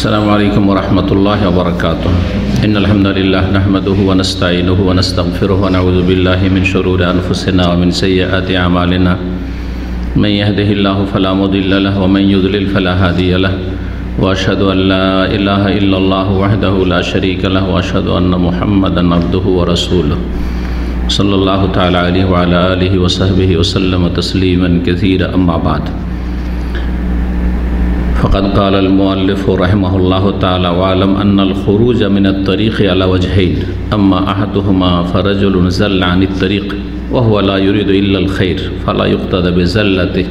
السلام علیکم ورحمۃ اللہ وبرکاتہ۔ ان الحمد للہ نحمده ونستعینه ونستغفره ونعوذ باللہ من شرور انفسنا ومن سیئات اعمالنا۔ من يهده اللہ فلا مضل له ومن يضلل فلا هادي له۔ واشهد ان لا اله الا الله وحده لا شريك له واشهد ان محمدا عبده ورسوله صلی اللہ تعالیٰ علیہ وعلى آلہ وصحبہ وسلم تسلیما كثيرا اما بعد۔ فقد قال المؤلف رحمه الله تعالى واعلم أن الخروج من الطريق على وجهين أما أحدهما فرجل زل عن الطريق وهو لا يريد إلا الخير فلا يقتدى بزلته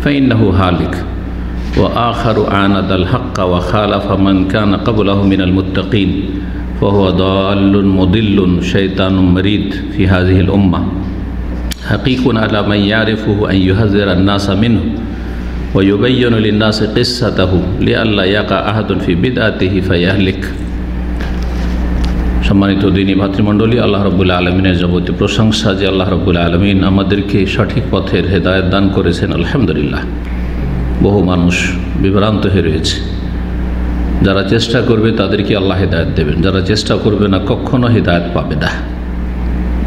فإنه هالك. وآخر عاند الحق وخالف من كان قبله من المتقين فهو ضال مضل شيطان مريد في هذه الأمة. حقيق على من يعرفه أن يهذر الناس منه ويبين للناس قصته لئلا يقع أحد في بدعته فيهلك সম্মানিত দিনী ভাতৃমণ্ডলী আল্লাহ রবুল্লা আলমিনের যাবতীয় প্রশংসা যে আল্লাহ রবুল্লা আলমিন আমাদেরকে সঠিক পথের হেদায়ত দান করেছেন আলহামদুলিল্লাহ বহু মানুষ বিভ্রান্ত হয়ে রয়েছে যারা চেষ্টা করবে তাদেরকে আল্লাহ হেদায়ত দেবেন যারা চেষ্টা করবে না কখনো হেদায়ত পাবে না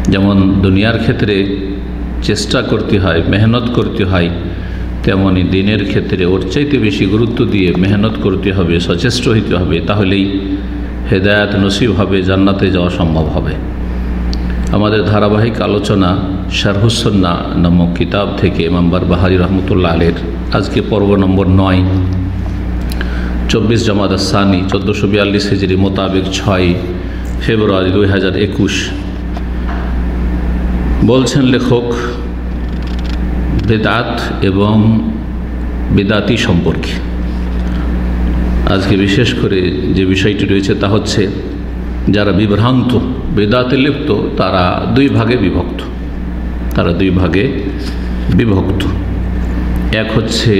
যেমন দুনিয়ার ক্ষেত্রে চেষ্টা করতে হয় মেহনত করতে হয় তেমনই দিনের ক্ষেত্রে ওর চাইতে বেশি গুরুত্ব দিয়ে মেহনত করতে হবে, সচেষ্ট হইতে হবে, তাহলেই হেদায়াত নসিব হবে, জান্নাতে যাওয়া সম্ভব হবে। আমাদের ধারাবাহিক আলোচনা শারহুসন্না নামক কিতাব থেকে মাম্বার বাহারি রহমতুল্লাহ আলের আজকে পর্ব নম্বর নয়, চব্বিশ জামাত সানি চোদ্দোশো বিয়াল্লিশ হিজড়ি মোতাবেক ছয় ফেব্রুয়ারি দুই হাজার একুশ। বলছেন লেখক বেদাত এবং বেদাতি সম্পর্কে। আজকে বিশেষ করে যে বিষয়টি রয়েছে তা হচ্ছে, যারা বিভ্রান্ত, বেদাতে লিপ্ত, তারা দুই ভাগে বিভক্ত। তারা দুই ভাগে বিভক্ত। এক হচ্ছে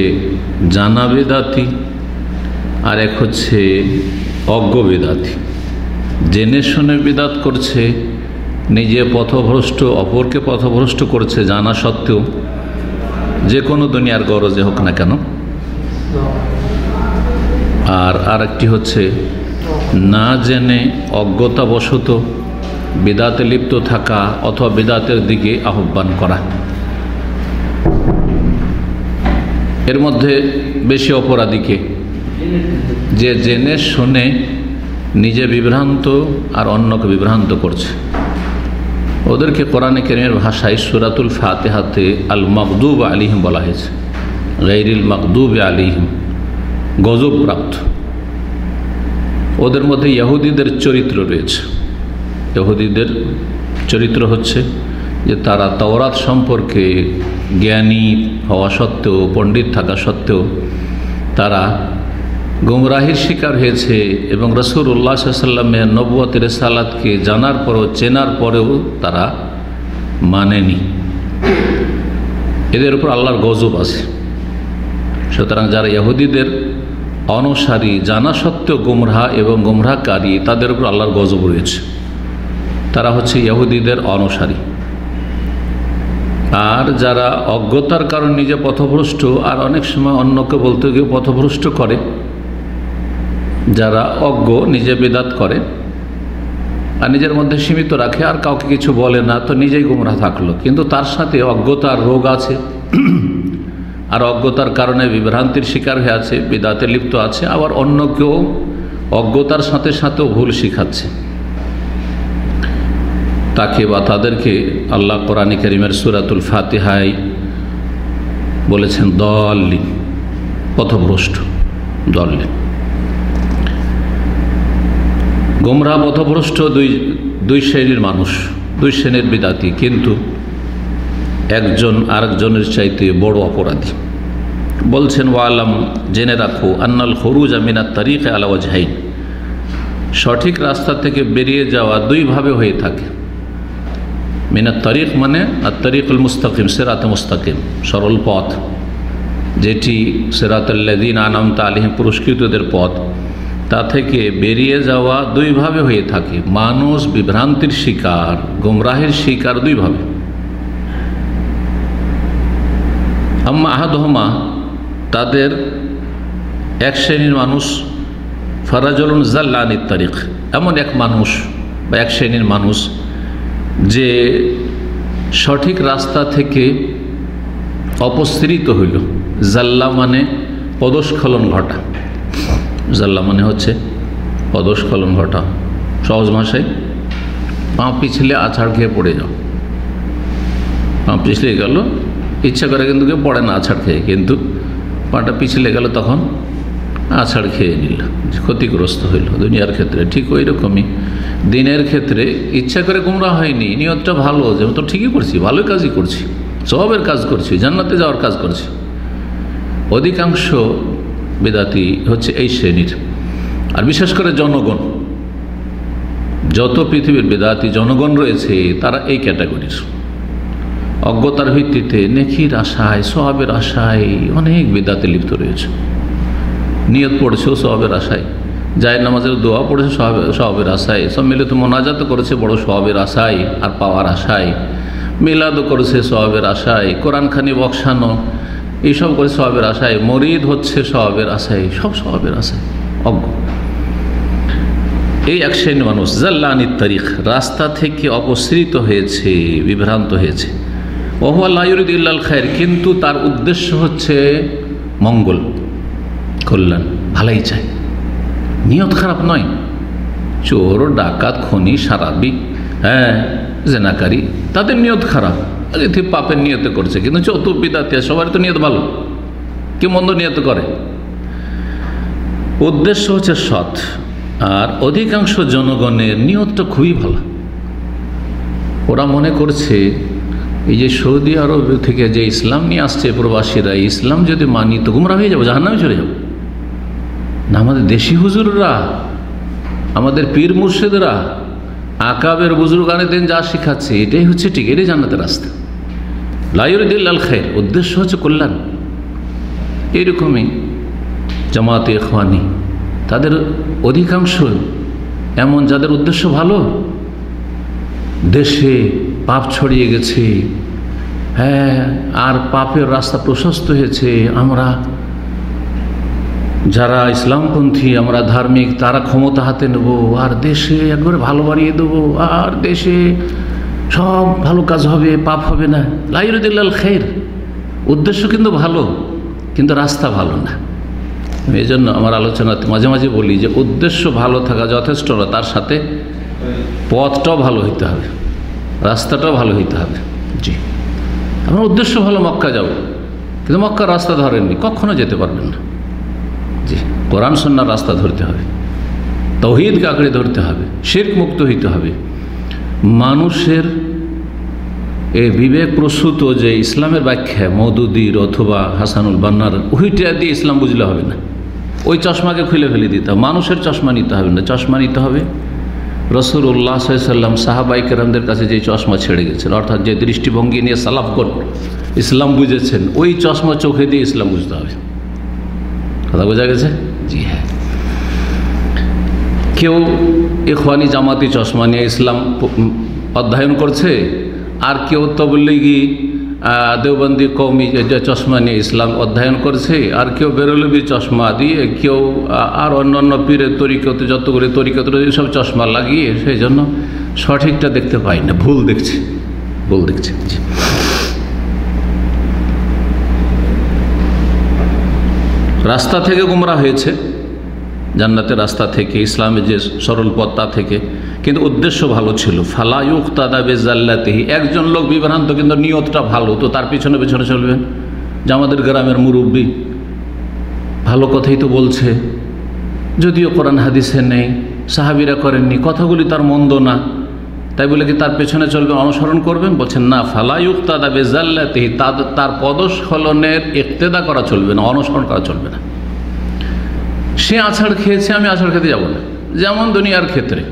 জানা বেদাতি, আর এক হচ্ছে অজ্ঞ বেদাতি। জেনে শুনে বেদাত করছে, নিজে পথভ্রষ্ট, অপরকে পথভ্রষ্ট করছে জানা সত্ত্বেও যে কোনো দুনিয়ার গরজে হোক না কেন। আর আরেকটি হচ্ছে, না জেনে অজ্ঞতাবশত বেদাতে লিপ্ত থাকা অথবা বেদাতের দিকে আহ্বান করা। এর মধ্যে বেশি অপরাধীকে যে জেনে শুনে নিজে বিভ্রান্ত আর অন্যকে বিভ্রান্ত করছে। ওদেরকে কোরআনে কেরিমের ভাষায় সুরাতুল ফাতেহাতে আল মকদুব আলিহিম বলা হয়েছে। গাইরিল মকদুব আলিহিম গজব প্রাপ্ত ওদের মধ্যে ইহুদিদের চরিত্র রয়েছে। ইহুদিদের চরিত্র হচ্ছে যে তারা তওরাত সম্পর্কে জ্ঞানী হওয়া সত্ত্বেও, পণ্ডিত থাকা সত্ত্বেও তারা গুমরাহির শিকার হয়েছে এবং রসুর উল্লাহ সাল্লামের নব্বতের সালাদকে জানার পরেও চেনার পরেও তারা মানেনি। এদের উপর আল্লাহর গজব আছে। সুতরাং যারা ইহুদিদের অনসারী, জানা সত্ত্বেও গুমরাহ এবং গুমরাহকারী, তাদের উপর আল্লাহর গজব রয়েছে। তারা হচ্ছে ইহুদিদের অনসারী। আর যারা অজ্ঞতার কারণ নিজে পথভ্রষ্ট, আর অনেক সময় অন্যকে বলতে গিয়ে পথভ্রষ্ট করে যারা অজ্ঞ নিজে বেদাত করে আর নিজের মধ্যে সীমিত রাখে, আর কাউকে কিছু বলে না, তো নিজেই গুমরা থাকল। কিন্তু তার সাথে অজ্ঞতার রোগ আছে, আর অজ্ঞতার কারণে বিভ্রান্তির শিকার হয়ে আছে, বেদাতে লিপ্ত আছে, আবার অন্য কেউ অজ্ঞতার সাথে সাথেও ভুল শিখাচ্ছে। তাকে বা তাদেরকে আল্লাহ কোরআন করিমের সুরাতুল ফাতেহাই বলেছেন দলিন পথভ্রষ্ট দলিন গোমরা পথভ্রষ্ট দুই দুই শ্রেণির মানুষ, দুই শ্রেণির বিদাতি কিন্তু একজন আরেকজনের চাইতে বড় অপরাধী। বলছেন, ওয়ালাম, জেনে রাখো, আন্নাল হরুজ আমিনা তারিখ আলাওয়াজহাইন সঠিক রাস্তা থেকে বেরিয়ে যাওয়া দুইভাবে হয়ে থাকে। মিনাত তারিখ মানে আর তারিকুল মুস্তাকিম, সেরাত মুস্তাকিম, সরল পথ, যেটি সেরাতুল্লাদিন আনাম তালিম পুরস্কৃতদের পথ। তা থেকে বেরিয়ে যাওয়া দুইভাবে হয়ে থাকে। মানুষ বিভ্রান্তির শিকার, গুমরাহের শিকার দুইভাবে। আম্মা আহাদহমা, তাদের এক শ্রেণির মানুষ ফারাজুল জাল্লানির তারিখ, এমন এক মানুষ বা এক শ্রেণির মানুষ যে সঠিক রাস্তা থেকে অপসৃত হইল। জাল্লা মানে পদস্খলন ঘটা। জাল্লা মানে হচ্ছে পদস্খলন ঘটা। সহজ ভাষায়, পা পিছলে আছাড় খেয়ে পড়ে যাও। পা পিছলে গেল, ইচ্ছা করে কিন্তু কেউ পড়ে না আছাড় খেয়ে, কিন্তু পাটা পিছলে গেল তখন আছাড় খেয়ে নিল, ক্ষতিগ্রস্ত হইল দুনিয়ার ক্ষেত্রে। ঠিক ওই রকমই। দিনের ক্ষেত্রে ইচ্ছা করে গুমরা হয়নি, নিয়তটা ভালো যে তো ঠিকই করছি, ভালোই কাজই করছি, সবের কাজ করছি, জান্নাতে যাওয়ার কাজ করছি। অধিকাংশ বেদাতি হচ্ছে এই শ্রেণির। আর বিশেষ করে জনগণ, যত পৃথিবীর বেদাতি জনগণ রয়েছে, তারা এই ক্যাটাগরির। অজ্ঞতার ভিত্তিতে নেকির আশায় সবের আশায় অনেক বেদাতে লিপ্ত রয়েছে। নিয়ত পড়েছেও সবের আশায় যায় নামাজের দোয়া পড়েছে সবের আশায় সব মিলে তো মোনাজাত করেছে বড় সবের আশায় আর পাওয়ার আশায়, মিলাদও করেছে সবের আশায়, কোরআনখানি বকসানো এইসব করে সবের আশায়, মরিদ হচ্ছে স্বভাবের আশায়, সব স্বভাবের আশায়, অজ্ঞ। এই এক শ্রেণি মানুষ জাল্লানির তারিখ, রাস্তা থেকে অপসৃত হয়েছে, বিভ্রান্ত হয়েছে। ওহুয়াল্লাহরুদ ইল্লাল খায়ের কিন্তু তার উদ্দেশ্য হচ্ছে মঙ্গল, কল্যাণ, ভালাই চায়। নিয়ত খারাপ নয়। চোর, ডাকাত, খনি, সারাবি হ্যাঁ জেনাকারী, তাদের নিয়ত খারাপ। এতে পাপের নিয়ত করছে, কিন্তু চৌত বিদাতে সবার তো নিয়ত ভালো। কে মন্দ নিয়ত করে? উদ্দেশ্য হচ্ছে সৎ, আর অধিকাংশ জনগণের নিয়তটা খুবই ভালো। ওরা মনে করছে, এই যে সৌদি আরব থেকে যে ইসলাম নিয়ে আসছে প্রবাসীরা ইসলাম যদি মানি তো গুমরা হয়ে যাব, জাহান্নামে চলে যাব। না, আমাদের দেশি হুজুররা, আমাদের পীর মুর্শিদরা, আকাবের বুজুর্গানে দিন যা শেখাচ্ছে, এটাই হচ্ছে ঠিক, এটাই জান্নাতের রাস্তা। লাইরুদ্দিল্লাল খের উদ্দেশ্য হচ্ছে কল্যাণ। এইরকমই জামাতে খোয়ানি তাদের অধিকাংশ এমন, যাদের উদ্দেশ্য ভালো, দেশে পাপ ছড়িয়ে গেছে হ্যাঁ আর পাপের রাস্তা প্রশস্ত হয়েছে। আমরা যারা ইসলামপন্থী, আমরা ধার্মিক, তারা ক্ষমতা হাতে নেব, আর দেশে একবারে ভালো বানিয়ে দেবো, আর দেশে সব ভালো কাজ হবে, পাপ হবে না। লাইরুদ্দিল্লাল খের উদ্দেশ্য কিন্তু ভালো, কিন্তু রাস্তা ভালো না। এই জন্য আমার আলোচনাতে মাঝে মাঝে বলি যে, উদ্দেশ্য ভালো থাকা যথেষ্ট না, তার সাথে পথটাও ভালো হইতে হবে, রাস্তাটাও ভালো হইতে হবে। জি। আমার উদ্দেশ্য ভালো মক্কা যাব, কিন্তু মক্কার রাস্তা ধরেননি, কখনো যেতে পারবেন না। জি, কোরআন সন্ন্যার রাস্তা ধরতে হবে। তহিদকে আঁকড়ে ধরতে হবে, শির্ক মুক্ত হইতে হবে। মানুষের এই বিবেক প্রসূত যে ইসলামের ব্যাখ্যা মৌদুদির অথবা হাসানুল বান্নার, ওইটা দিয়ে ইসলাম বুঝলে হবে না। ওই চশমাকে খুলে ফেলে দিতে হবে। মানুষের চশমা নিতে হবে না। চশমা নিতে হবে। রসুল উল্লাহ সাল্লাম সাহাবাই কেরামদের কাছে যে চশমা ছেড়ে গেছেন, অর্থাৎ যে দৃষ্টিভঙ্গি নিয়ে সালাফ সালাফগণ ইসলাম বুঝেছেন, ওই চশমা চোখে দিয়ে ইসলাম বুঝতে হবে। কথা বোঝা গেছে? জি হ্যাঁ। কেউ এখওয়ানি জামাতি চশমা নিয়ে ইসলাম অধ্যয়ন করছে? আর কেউ তবলিগি দেওবন্দি কৌমি চশমা নিয়ে ইসলাম অধ্যয়ন করছে? আর কেউ বেরলবি চশমা দিয়ে কেউ আর অন্য অন্য পীরের তরিকতে, যতগুলি তরিকত সব চশমা লাগিয়ে সেই জন্য সঠিকটা দেখতে পাই না। ভুল দেখছে। ভুল দেখছে। রাস্তা থেকে গুমরা হয়েছে। জান্নাতের রাস্তা থেকে, ইসলামের যে সরল পথ থেকে। কিন্তু উদ্দেশ্য ভালো ছিল। ফালায়ুক তাদা বেজাল্লাতেহি। একজন লোক বিভ্রান্ত, কিন্তু নিয়তটা ভালো। তো তার পিছনে পিছনে চলবেন যে আমাদের গ্রামের মুরব্বী। ভালো কথাই তো বলছে। যদিও কোরআন হাদিসে নেই। সাহাবিরা করেননি। কথাগুলি তার মন্দ না। তাই বলে কি তার পেছনে চলবেন অনুসরণ করবেন? বলছেন, না ফালায়ুক তাদা বেজাল্লাতেহি। তার পদস্খলনের ইক্তেদা করা চলবে না, অনুসরণ করা চলবে না। সে আছাড় খেয়েছে, আমি আছাড় খেতে যাব না। যেমন দুনিয়ার ক্ষেত্রে।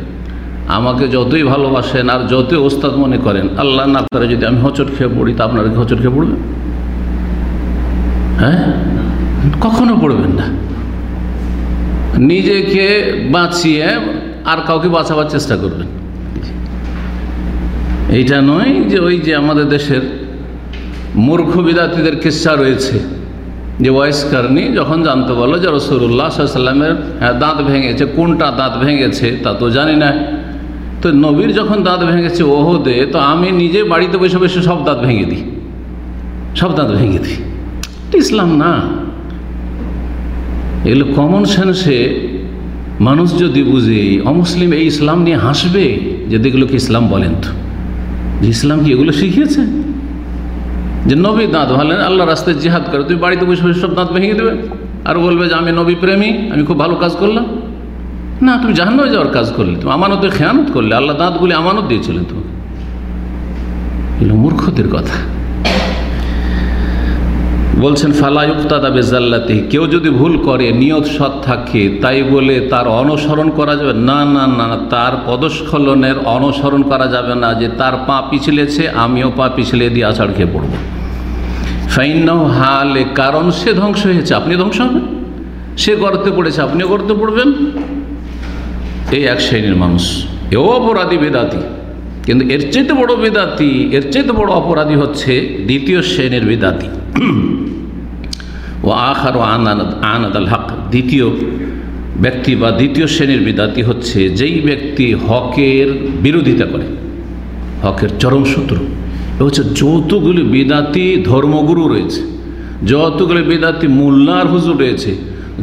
আমাকে যতই ভালোবাসেন আর যতই ওস্তাদ মনে করেন, আল্লাহ না করে যদি আমি হচট খেয়ে পড়ি, তা আপনারা হোঁচট খেয়ে পড়বেন? হ্যাঁ? কখনো পড়বেন না। নিজেকে বাঁচিয়ে আর কাউকে বাঁচাবার চেষ্টা করবেন। এইটা নয় যে ওই যে আমাদের দেশের মূর্খ বিদ্যার্থীদের কিসা রয়েছে। যে ওয়াইস কারণী যখন জানতে বলল যে রসুল্লাহ সাল্লামের দাঁত ভেঙেছে, কোনটা দাঁত ভেঙেছে তা তো জানি না। তো নবীর যখন দাঁত ভেঙেছে ওহদে, তো আমি নিজে বাড়িতে বসে বসে সব দাঁত ভেঙে দিই। সব দাঁত ভেঙে দিই। ইসলাম না। এগুলো কমন সেন্সে মানুষ যদি বুঝে, অমুসলিম এই ইসলাম নিয়ে হাসবে, যে এগুলোকে ইসলাম বলেন তো। যে ইসলাম কি এগুলো শিখিয়েছে? যে নবী দাঁত ভালেন, আল্লাহ রাস্তায় জিহাদ করে। তুমি বাড়িতে বসে বসে সব দাঁত ভেঙে দেবে। আর বলবে যে, আমি নবী প্রেমী, আমি খুব ভালো কাজ করলাম। না, তুমি জাহান্ন যাওয়ার কাজ করলে। তুমি আমানতের খেয়ানত করলে। আল্লাহ দাঁতগুলি আমানত দিয়েছিলেন তোমাকে। এগুলো মূর্খদের কথা। বলছেন ফালায়ুক্তাদা বেজাল্লাতে। কেউ যদি ভুল করে, নিয়ত সৎ থাকে, তাই বলে তার অনুসরণ করা যাবে। না না না, তার পদস্খলনের অনুসরণ করা যাবে না যে তার পা পিছলেছে, আমিও পা পিছলে দিয়ে আছাড় খেয়ে পড়ব। ফাইন হালে, কারণ সে ধ্বংস হয়েছে। আপনি ধ্বংস হবেন? সে গর্তে পড়েছে, আপনিও গর্তে পড়বেন? এই এক শ্রেণির মানুষ। এও অপরাধী বেদাতি। কিন্তু এর চাইতে বড় বেদাতি, এর চাইতে বড় অপরাধী হচ্ছে দ্বিতীয় শ্রেণির বেদাতি। ও আখার ও আনাদ আল হক, দ্বিতীয় ব্যক্তি বা দ্বিতীয় শ্রেণির বিদাতি হচ্ছে যেই ব্যক্তি হকের বিরোধিতা করে, হকের চরম শত্রু। এ হচ্ছে যতগুলি বিদাতি ধর্মগুরু রয়েছে, যতগুলি বিদাতি মোল্লার হুজুর রয়েছে,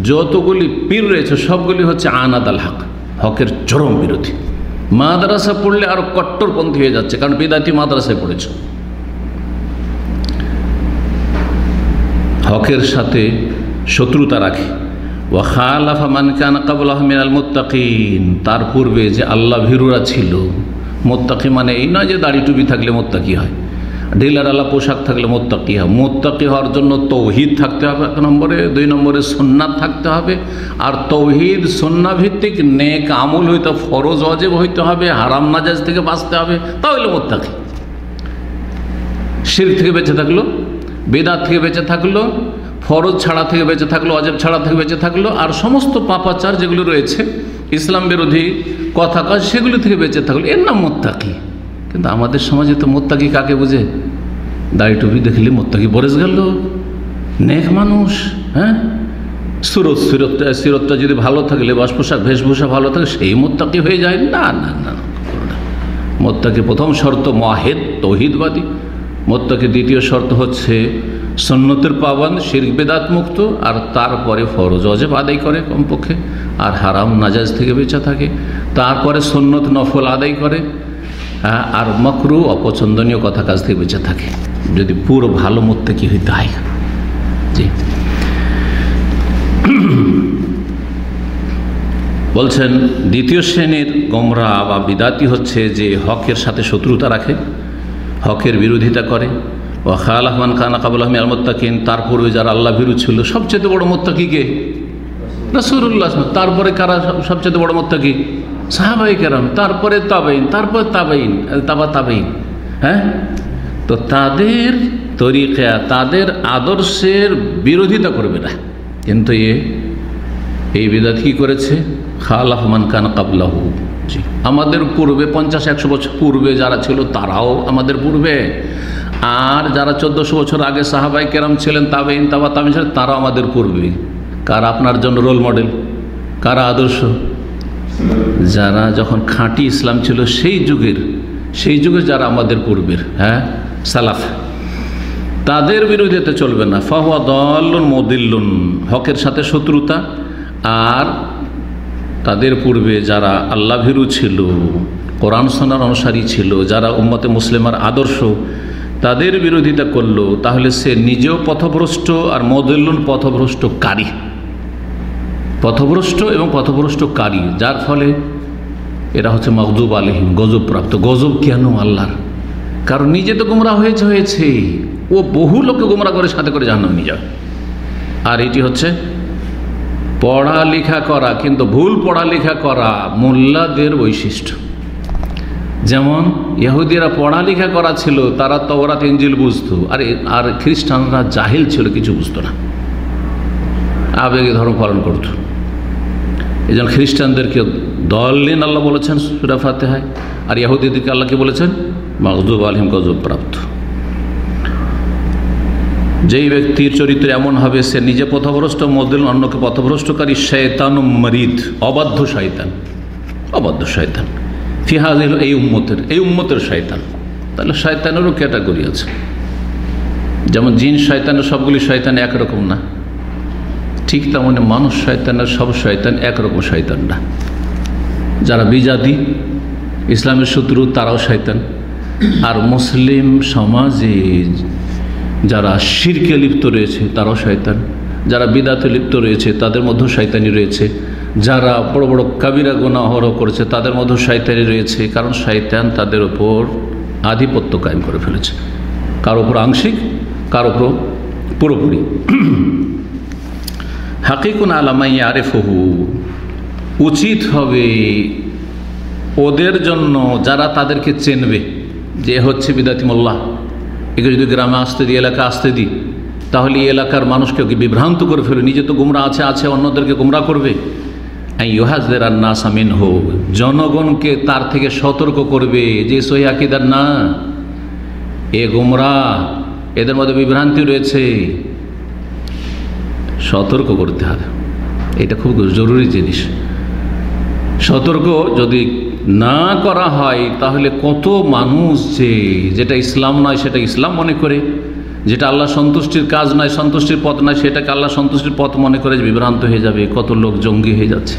যতগুলি পীর রয়েছে, সবগুলি হচ্ছে আনাদ আল হক, হকের চরম বিরোধী। মাদ্রাসা পড়লে আরও কট্টরপন্থী হয়ে যাচ্ছে, কারণ বেদাতি মাদ্রাসায় পড়েছ। হকের সাথে শত্রুতা রাখে। ও খালাফা মানকান কাবুল আহমিন আল মোত্তাকিন। তার পূর্বে যে আল্লাহ ভিরুরা ছিল, মোত্তাকি মানে এই নয় যে দাড়ি টুপি থাকলে মোত্তাকি হয়। ঢিলার আল্লাহ পোশাক থাকলে মোত্তাকি হয় মোত্তাকি হওয়ার জন্য তৌহিদ থাকতে হবে এক নম্বরে, দুই নম্বরে সন্ন্যাত থাকতে হবে। আর তৌহিদ সন্না ভিত্তিক নেক আমল হইতে ফরজ অজেব হইতে হবে, হারাম নাজাজ থেকে বাঁচতে হবে তাহলে মোত্তাকি। শির থেকে বেঁচে থাকল, বেদাত থেকে বেঁচে থাকল, ফরজ ছাড়া থেকে বেঁচে থাকল অজেব ছাড়া থেকে বেঁচে থাকল, আর সমস্ত পাপাচার যেগুলো রয়েছে, ইসলাম বিরোধী কথা কাজ সেগুলো থেকে বেঁচে থাকল। এর নাম মোত্তাকি। কিন্তু আমাদের সমাজে তো মোত্তাকি কাকে বুঝে? দাড়ি টুপি দেখলে মোত্তাকি বরেজ গেল। নেক মানুষ হ্যাঁ? সুরত সুরতটা সিরতটা যদি ভালো থাকে লেবাস পোশাক বেশভূষা ভালো থাকে, সেই মোত্তাকি হয়ে যায়। না না না মোত্তাকি প্রথম শর্ত মাহেদ, তৌহিদবাদী। মোত্তাকি দ্বিতীয় শর্ত হচ্ছে সন্ন্যতের পাবান শির্ক, বেদাত মুক্ত, আর তারপরে ফরজ, অজেব আদায় করে কমপক্ষে। আর হারাম নাজাজ থেকে বেঁচে থাকে। তারপরে সন্ন্যত নফল আদায় করে। আর মকরু অপছন্দনীয় কথা কাজ থেকে বেঁচে থাকে। যদি পুরো ভালো মোত্তাকি হইতে হয় জি। বলছেন, দ্বিতীয় শ্রেণির গমরা বা বিদাতি হচ্ছে যে হকের সাথে শত্রুতা রাখে, হকের বিরোধিতা করে। ও খাল আহমান খান কাবুল আহমী আল মোত্তাকিন তার পূর্বে যারা আল্লাহ বিরু ছিল, সবচেয়ে বড় মোত্তাকিকে রসুল্লাহ তারপরে কারা সবচেয়ে বড় মোত্তাকি? সাহাবাই কেরাম তারপরে তাবাইন তারপরে তাবাইন তাবা তাবাইন হ্যাঁ? তো তাদের তরিকা, তাদের আদর্শের বিরোধিতা করবে না। কিন্তু এ, এই বিদাত কি করেছে? খাল আহমান খান কাবলাহু। আমাদের পূর্বে পঞ্চাশ, একশো বছর পূর্বে যারা ছিল, তারাও আমাদের পূর্বে। আর যারা চোদ্দশো বছর আগে সাহাবাই কেরাম ছিলেন তাবেইন তাবা তামিন ছিলেন, তারাও আমাদের পূর্বে। কারা আপনার জন্য রোল মডেল কারা আদর্শ? যারা যখন খাঁটি ইসলাম ছিল, সেই যুগের, সেই যুগে যারা আমাদের পূর্বের হ্যাঁ সালাফ, তাদের বিরোধিতা চলবে না। ফাহুয়া দল্লুন মদিল্লুন, হকের সাথে শত্রুতা। আর তাদের পূর্বে যারা আল্লাহ ভীরু ছিল, কোরআন সোনার অনুসারী ছিল, যারা উম্মতে মুসলিমার আদর্শ, তাদের বিরোধিতা করল, তাহলে সে নিজেও পথভ্রষ্ট আর মদল্লুন পথভ্রষ্টকারী। পথভ্রষ্ট এবং পথভ্রষ্টকারী, যার ফলে এরা হচ্ছে মকদুব আলহিম গজবপ্রাপ্ত। গজব কেন আল্লাহর? কারণ নিজে তো গুমরা হয়েছে হয়েছে। ও বহু লোককে গুমরা করে সাথে করে জাহান্ন নিয়ে আর এটি হচ্ছে পড়ালেখা করা, কিন্তু ভুল পড়ালেখা করা মোল্লাদের বৈশিষ্ট্য। যেমন ইহুদিরা পড়ালেখা করা ছিল, তারা তওরাত ইঞ্জিল বুঝতো। আর আর খ্রিস্টানরা জাহিল ছিল, কিছু বুঝতো না। আবেগে ধর্ম পালন করত। এই জন্য খ্রিস্টানদেরকে দলিন আল্লাহ বলেছেন সুরা ফাতে হয় আর ইহুদিদেরকে আল্লাহকে বলেছেন? মকজুব আলহিম গজব প্রাপ্ত। যেই ব্যক্তির চরিত্র এমন হবে, সে নিজে পথভ্রষ্ট মদিল অন্যকে পথভ্রষ্টকারী, শয়তান মরিদ, অবাধ্য শয়তান। অবাধ্য শয়তান। ফিহাজ এই উম্মতের এই উম্মতের শয়তান। তাহলে শয়তানেরও ক্যাটাগরি আছে। যেমন জিন শয়তানের সবগুলি শয়তান একরকম না। ঠিক তেমনি মানুষ শয়তানের সব শয়তান একরকম শয়তান না। যারা বিজাতি, ইসলামের শত্রু তারাও শয়তান। আর মুসলিম সমাজে যারা শিরকে লিপ্ত রয়েছে তারাও শয়তান। যারা বিদাতে লিপ্ত রয়েছে তাদের মধ্যেও শয়তানি রয়েছে। যারা বড় বড় কাবিরা গুণাহর করেছে তাদের মধ্যেও শয়তানি রয়েছে। কারণ শয়তান তাদের ওপর আধিপত্য কায়েম করে ফেলেছে। কার ওপর আংশিক, কার ওপর পুরোপুরি। হাকিকুন আলামাই আরেফহু উচিত হবে ওদের জন্য যারা তাদেরকে চেনবে যে হচ্ছে বিদাতি মোল্লা। একে যদি গ্রামে আসতে দিই, এলাকা আসতে দিই, তাহলে এই এলাকার মানুষকে বিভ্রান্ত করে ফেলবে। নিজে তো গুমরা আছে আছে, অন্যদেরকে গুমরা করবে। ইহাজদের আর না সামিন হো জনগণকে তার থেকে সতর্ক করবে যে সহি আকিদার না। এ গুমরা, এদের মধ্যে বিভ্রান্তি রয়েছে। সতর্ক করতে হবে। এটা খুব জরুরি জিনিস। সতর্ক যদি না করা হয়, তাহলে কত মানুষ যে, যেটা ইসলাম নয় সেটা ইসলাম মনে করে। যেটা আল্লাহ সন্তুষ্টির কাজ নয়, সন্তুষ্টির পথ নয়, সেটাকে আল্লাহ সন্তুষ্টির পথ মনে করে বিভ্রান্ত হয়ে যাবে, কত লোক জঙ্গি হয়ে যাচ্ছে।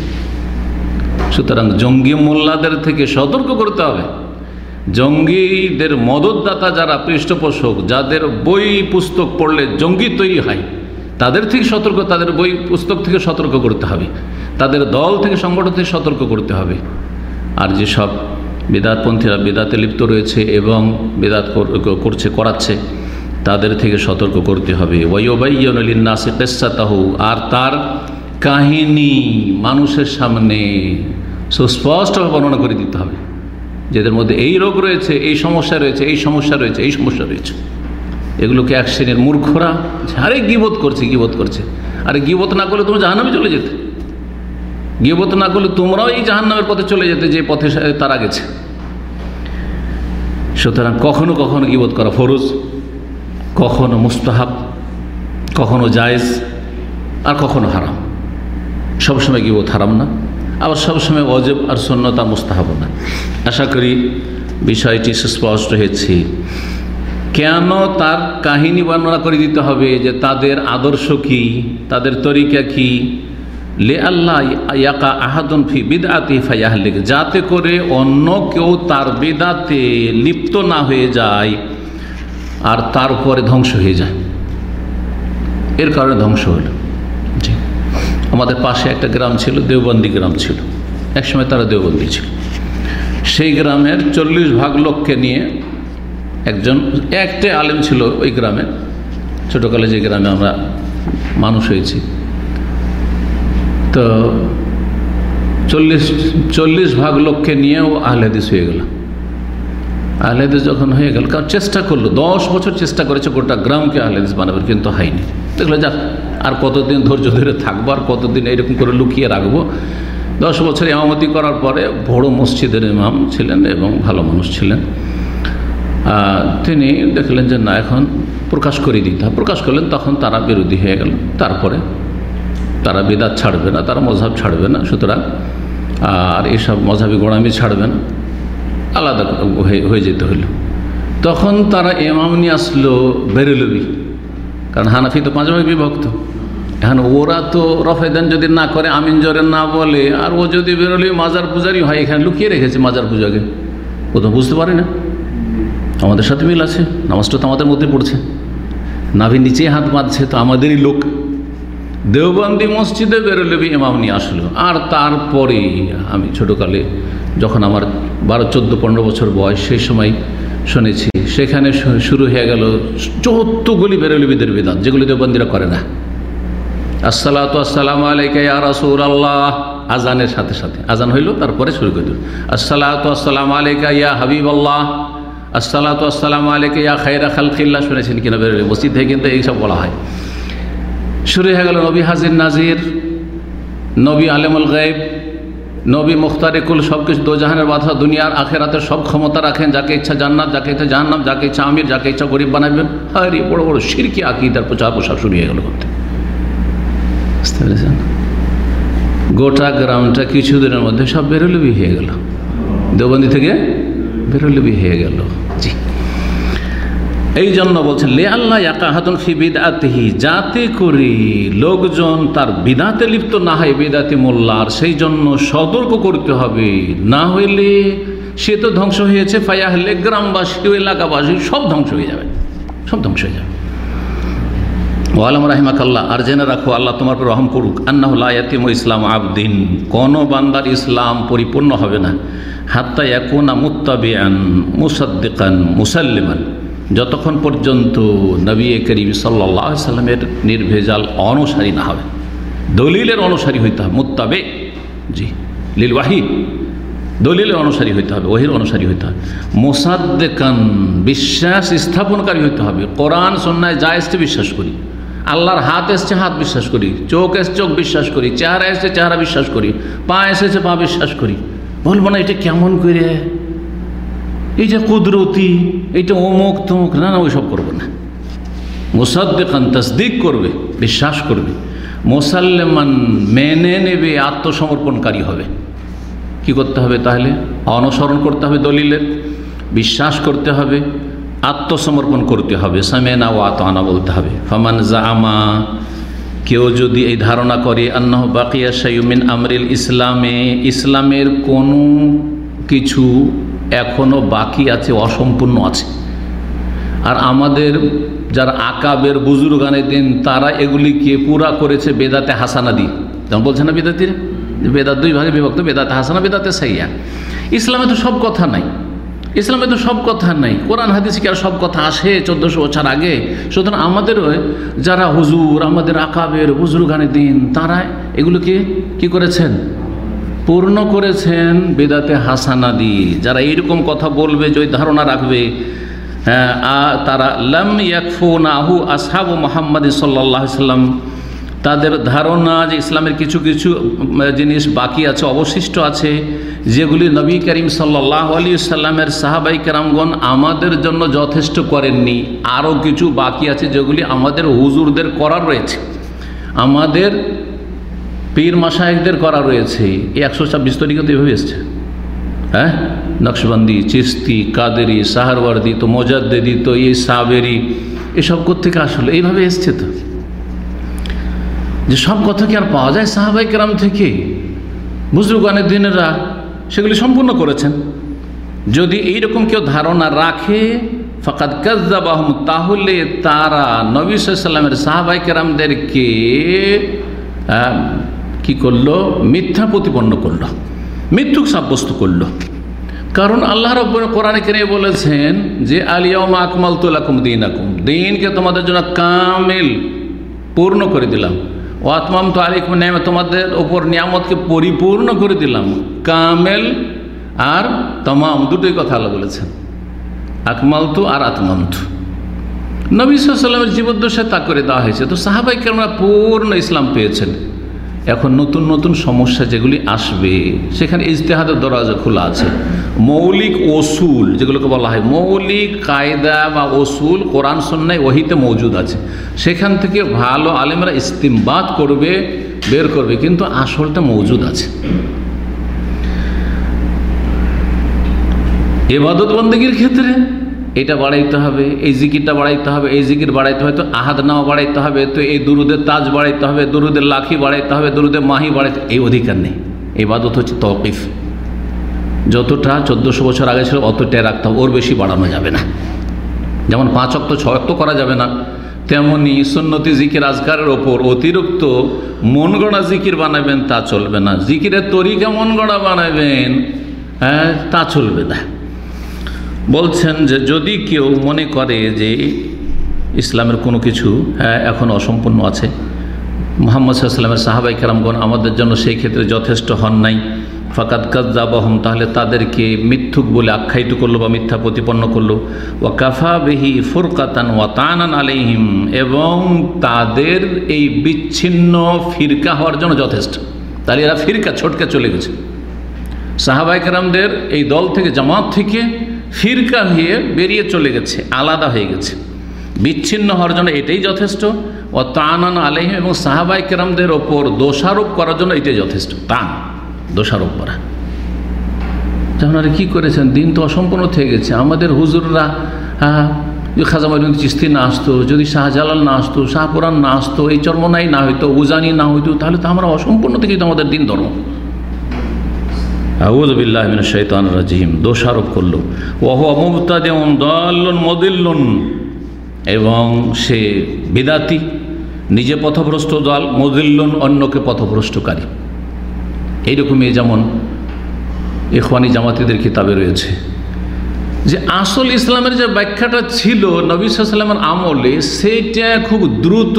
সুতরাং জঙ্গি মোল্লাদের থেকে সতর্ক করতে হবে। জঙ্গিদের মদতদাতা যারা পৃষ্ঠপোষক, যাদের বই পুস্তক পড়লে জঙ্গি তৈরি হয় তাদের থেকে সতর্ক, তাদের বই পুস্তক থেকে সতর্ক করতে হবে। তাদের দল থেকে, সংগঠন থেকে সতর্ক করতে হবে। আর যেসব বেদাতপন্থীরা বেদাতে লিপ্ত রয়েছে এবং বেদাত করছে, করাচ্ছে, তাদের থেকে সতর্ক করতে হবে। ওয়াইবাইনাসে পেশাতাহু আর তার কাহিনী মানুষের সামনে সুস্পষ্টভাবে বর্ণনা করে দিতে হবে। যেদের মধ্যে এই রোগ রয়েছে, এই সমস্যা রয়েছে, এই সমস্যা রয়েছে, এই সমস্যা রয়েছে। এগুলোকে এক শ্রেণির মূর্খরা আরে গিবোধ করছে গিবোধ করছে। আরে গিবোধ না করলে তুমি জাহান্নামে চলে যেতে। গিবোধ না করলে তোমরাও এই জাহান্নামের পথে চলে যেতে, যে পথে তারা গেছে। সুতরাং কখনো কখনো গিবোধ করা ফরজ, কখনো মুস্তাহাব, কখনো জায়েজ, আর কখনো হারাম। সবসময় গিবোধ হারাম না, আবার সবসময় অজেব আর সন্ন্যতা মুস্তাহাব না। আশা করি বিষয়টি সুস্পষ্ট হয়েছে। কেন তার কাহিনী বর্ণনা করে দিতে হবে যে তাদের আদর্শ কি, তাদের তরিকা কি। লে আল্লাহ ইয়াকা আহাদন ফি বিদাতি ফাইয়াহলিক যাতে করে অন্য কেউ তার বেদাতে লিপ্ত না হয়ে যায় আর তারপরে ধ্বংস হয়ে যায়। এর কারণে ধ্বংস হলো। জি। আমাদের পাশে একটা গ্রাম ছিল, দেওবন্দি গ্রাম ছিল। একসময় তারা দেওবন্দি ছিল। সেই গ্রামের চল্লিশ ভাগ লোককে নিয়ে একজন, একটাই আলেম ছিল ওই গ্রামে, ছোটোকালে যে গ্রামে আমরা মানুষ হয়েছি। তো চল্লিশ চল্লিশ ভাগ লোককে নিয়েও আহলেদিস হয়ে গেল। আহলেদিস যখন হয়ে গেল কারণ চেষ্টা করল, দশ বছর চেষ্টা করেছে গোটা গ্রামকে আহলেদিস বানাবে কিন্তু হয়নি। দেখল যাক, আর কতদিন ধৈর্য ধরে থাকব, আর কতদিন এরকম করে লুকিয়ে রাখব? দশ বছর ইমামতি করার পরে বড় মসজিদের ইমাম ছিলেন এবং ভালো মানুষ ছিলেন। তিনি দেখলেন যে না, এখন প্রকাশ করে দিতে হবে। প্রকাশ করলেন, তখন তারা বিরোধী হয়ে গেল। তারপরে তারা বেদাত ছাড়বে না, তারা মজাব ছাড়বে না। সুতরাং আর এইসব মজাবি গোড়ামি ছাড়বে না। আলাদা হয়ে যেতে হলো তখন তারা এমাম নিয়ে আসলো বেরেলবি। কারণ হানাফি তো পাঁচ ভাগে বিভক্ত। এখন ওরা তো রফেদান যদি না করে, আমিন জরে না বলে, আর ও যদি বেরোলে মাজার পূজারি হয়, এখানে লুকিয়ে রেখেছে মাজার পূজাকে, ও তো বুঝতে পারে না। আমাদের সাথে মিল আছে, নামাজটা তো আমাদের মধ্যে পড়ছে। নাভি নিচে হাত বাঁধছে তো আমাদেরই লোক। দেওবন্দি মসজিদে বেরোলেবি ইমাম নিয়ে আসলো। আর তারপরে আমি ছোটোকালে যখন আমার বারো, চোদ্দ, পনেরো বছর বয়স, সেই সময় শুনেছি, সেখানে শুরু হয়ে গেল চৌদ্দগুলি বেরোলবিদের বেদাত, যেগুলি দেওবন্দিরা করে না। আসসালাত আসসালাম আলাইকা ইয়া রাসূল আল্লাহ আজানের সাথে সাথে আজান হইল, তারপরে শুরু করে দিল। আসসালাত আসসালাম আলাইকা ইয়া হাবিব আল্লাহ আসসালাত আসসালাম আলাইকা ইয়া খাইরা খালকিল্লা শুনেছেন কিনা বেরোলে? মসজিদ থেকে কিন্তু এইসব বলা হয়। শুরু হয়ে গেল নবী হাজির নাজির, নবী আলেমুল গাইব নবী মুখতারিকুল সব কিছু দোজাহানের বাধা, দুনিয়ার আখেরাতের সব ক্ষমতা রাখেন, যাকে ইচ্ছা জান্নাত, যাকে ইচ্ছা জাহান্নাম, যাকে ইচ্ছা আমির, যাকে ইচ্ছা গরিব বানাবেন হারি বড় বড় সিরকি আকিদার প্রচার প্রসার শুরু হয়ে গেল করতে বুঝতে পেরেছেন? গোটা গ্রামটা কিছুদিনের মধ্যে সব বেরোলবি হয়ে গেল। দেবন্দি থেকে বেরোলবি হয়ে গেল। জি। এই জন্য বলছেন লে আল্লাহ একাহাতুন ফি বিদাতিহি যাতে করে লোকজন তার বিদাতে লিপ্ত না হয়, বিদাতি মোল্লার, সেই জন্য সতর্ক করতে হবে। না হইলে সে তো ধ্বংস হয়েছে ফায়া হলে গ্রামবাসী, এলাকাবাসী, সব ধ্বংস হয়ে যাবে। সব ধ্বংস হয়ে যাবে। ওয়ালাম রাহিমাকাল্লাহ, আর জেনে রাখো, আল্লাহ তোমার পর রহম করুক। আন্নাহুল্লাহতিম ইসলাম আবদিন। কোন বান্দার ইসলাম পরিপূর্ণ হবে না। হাত্তা একুনা মুত্তাবিয়ান মুসাদ্দিকান, মুসাল্লিমান। যতক্ষণ পর্যন্ত নবী করিম সাল্লাহ সাল্লামের নির্ভেজাল অনুসারী না হবে। দলিলের অনুসারী হইতে হবে। মুত্তাবে, জি, লিল ওয়াহিদ। দলিলের অনুসারী হইতে হবে, ওহির অনুসারী হইতে হবে। মোসাদ্দেকান, বিশ্বাস স্থাপনকারী হইতে হবে। কোরআন সন্ন্যায় এসছে বিশ্বাস করি। আল্লাহর হাত এসছে, হাত বিশ্বাস করি। চোখ এসছে, চোখ বিশ্বাস করি। চেহারা এসছে, চেহারা বিশ্বাস করি। পা এসেছে, পা বিশ্বাস করি। বলব না, এটা কেমন করে? এই যে কুদরতি এইটা অমুক তমুক, না না, ওইসব করব না। মোসাদ্দেকান তসদিক করবে, বিশ্বাস করবে। মোসাল্লেমান মেনে নেবে, আত্মসমর্পণকারী হবে। কি করতে হবে তাহলে? অনুসরণ করতে হবে দলিলের। বিশ্বাস করতে হবে। আত্মসমর্পণ করতে হবে। সামেনা ও আনা বলতে হবে। ফমান জামা কেউ যদি এই ধারণা করে, আন্নাহ বাকিয়া সাইমিন আমরিল ইসলামে, ইসলামের কোনো কিছু এখনও বাকি আছে, অসম্পূর্ণ আছে। আর আমাদের যারা আকাবের বুজুর্গানের দিন, তারা এগুলিকে পুরা করেছে বেদাতে হাসানা দিয়ে। যেমন বলছে না বেদাতির? বেদাত দুই ভাগে বিভক্ত, বেদাতে হাসানা, বেদাতে সাইয়া। ইসলামে তো সব কথা নাই। ইসলামে তো সব কথা নাই। কোরআন, হাদিসে কি আর সব কথা আসে চোদ্দোশো বছর আগে? সুতরাং আমাদের যারা হুজুর, আমাদের আকাবের বুজুর্গানের দিন, তারা এগুলোকে কি করেছেন? পূর্ণ করেছেন বেদাতে হাসানা দিয়ে যারা এইরকম কথা বলবে, যে ধারণা রাখবে হ্যাঁ তারা লাম ইয়াকফু নাহু আসহাবু মোহাম্মদ সাল্লাহ সাল্লাম তাদের ধারণা যে ইসলামের কিছু কিছু জিনিস বাকি আছে, অবশিষ্ট আছে, যেগুলি নবী করিম সাল্লাহ আলী সাল্লামের সাহাবাই কেরামগণ আমাদের জন্য যথেষ্ট করেননি। আরও কিছু বাকি আছে যেগুলি আমাদের হুজুরদের করার রয়েছে। আমাদের পীর মাসায়কদের করা রয়েছে। এই একশো ছাব্বিশ তরিকা তো এভাবে এসছে। হ্যাঁ? নকশবন্দি চিস্তি কাদেরি, সাহারওয়ার্দি, তো মোজাদ্দেদি, তো এই সাবেরি, এসব থেকে আসলে? এইভাবে এসছে তো। যে সব কথা কি আর পাওয়া যায় সাহাবাই কেরাম থেকে? বুজরুগানের দিনেরা সেগুলি সম্পূর্ণ করেছেন। যদি এইরকম কেউ ধারণা রাখে, ফাকাদ কাজাবাহম তাহলে তারা নবী সাল্লামের সাহাবাই কেরামদেরকে কি করল? মিথ্যা প্রতিপন্ন করল মৃত্যুক সাব্যস্ত করল। কারণ আল্লাহ রব কোরআনে কেনে বলেছেন যে আলিয়াম আকমাল তুলাকুম দিন আকুম দিনকে তোমাদের জন্য কামেল, পূর্ণ করে দিলাম। ও আত্মাম তো আলিকুম নেমে তোমাদের ওপর নিয়ামতকে পরিপূর্ণ করে দিলাম। কামেল আর তমাম, দুটোই কথা আল্লাহ বলেছেন। আকমাল তু আর আত্মান্তু নবী সাল্লামের জীবদ্দশায় তা করে দেওয়া হয়েছে। তো সাহাবাই কেমন পূর্ণ ইসলাম পেয়েছেন। এখন নতুন নতুন সমস্যা যেগুলি আসবে, সেখানে ইজতেহাদের দরজা খোলা আছে। মৌলিক ওসুল, যেগুলোকে বলা হয়, মৌলিক কায়দা বা ওসুল কোরআন সন্ন্যায় ওহিতে মজুদ আছে। সেখান থেকে ভালো আলেমরা ইস্তিমবাদ করবে, বের করবে, কিন্তু আসলটা মজুদ আছে। এবাদত বন্দীগীর ক্ষেত্রে এটা বাড়াইতে হবে, এই জিকিরটা বাড়াইতে হবে, এই জিকির বাড়াইতে হবে, তো আহাদ নাও বাড়াইতে হবে, তো এই দুরুদের তাজ বাড়াইতে হবে, দুরুদের লাখি বাড়াইতে হবে, দুরুদের মাহি বাড়াইতে এই অধিকার নেই। এবাদত হচ্ছে তৌকিফ যতটা চোদ্দোশো বছর আগে ছিল, অতটাই রাখতে হবে। ওর বেশি বাড়ানো যাবে না। যেমন পাঁচ অক্ত ছয় অক্ত করা যাবে না। তেমনি সুন্নতি জিকির আজকারের ওপর অতিরিক্ত মন গড়া জিকির বানাবেন, তা চলবে না। জিকিরের তরিকা মন গড়া বানাবেন হ্যাঁ তা চলবে না। বলছেন যে, যদি কেউ মনে করে যে ইসলামের কোনো কিছু হ্যাঁ এখন অসম্পূর্ণ আছে, মোহাম্মদ সাল্লামের সাহাবাই কেরামগণ আমাদের জন্য সেই ক্ষেত্রে যথেষ্ট হন নাই। ফাকাত কাজাবহম তাহলে তাদেরকে মিথ্যুক বলে আখ্যায়িত করল বা মিথ্যা প্রতিপন্ন করল। ও কাফা বেহি ফুরকাতান ওয়াতানান আলিহিম এবং তাদের এই বিচ্ছিন্ন ফিরকা হওয়ার জন্য যথেষ্ট। তাহলে এরা ফিরকা ছোটকে চলে গেছে। সাহাবাইকারামদের এই দল থেকে, জামাত থেকে ফিরকা হয়ে বেরিয়ে চলে গেছে, আলাদা হয়ে গেছে। বিচ্ছিন্ন হওয়ার জন্য এটাই যথেষ্ট। ও তানান আলহিম এবং সাহাবাই কেরামদের ওপর দোষারোপ করার জন্য এটাই যথেষ্ট। তান। দোষারোপ করা। আপনারা কী করেছেন? দিন তো অসম্পূর্ণ থেকে গেছে। আমাদের হুজুররা যদি খাজা চিস্তি না আসতো, যদি শাহজালাল না আসতো শাহপুরান না আসতো, এই চর্মনাই না হইতো, উজানি না হইতো, তাহলে তো আমরা অসম্পূর্ণ থেকে আমাদের দিন ধর্ম। রাজিম। দোষারোপ করল। ওহ এবং সে বিদাতি, নিজে পথভ্রষ্ট দল, মদিল্লন অন্যকে পথভ্রষ্টকারী। এইরকমই যেমন এখওয়ানি জামাতিদের কিতাবে রয়েছে। যে আসল ইসলামের যে ব্যাখ্যাটা ছিল নবী সাল্লামের আমলে, সেইটা খুব দ্রুত